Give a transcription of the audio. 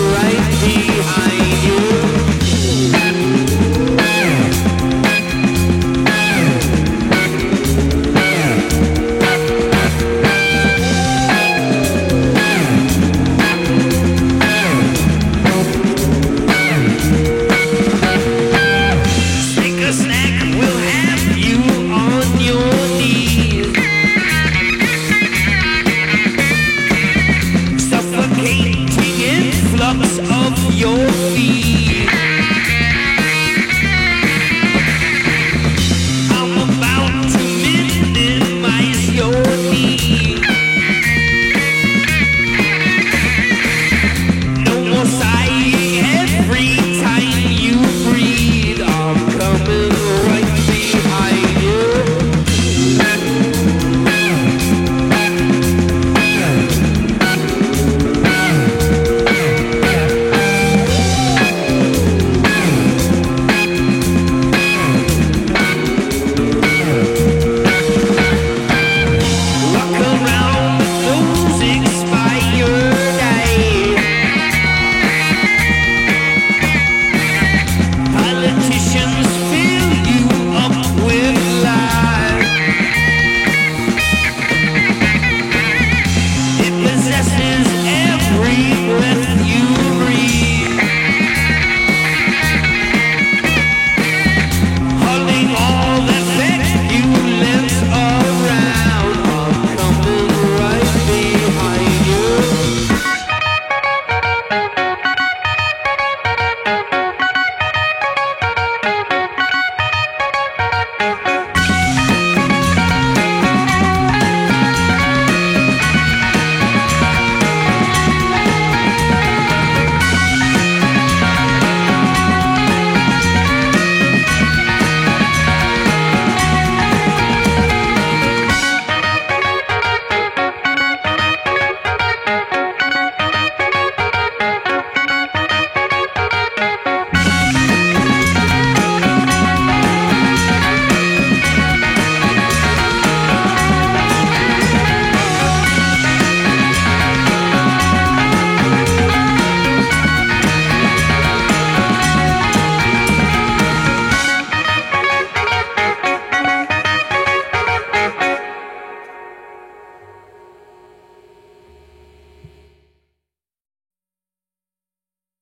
right behind. love the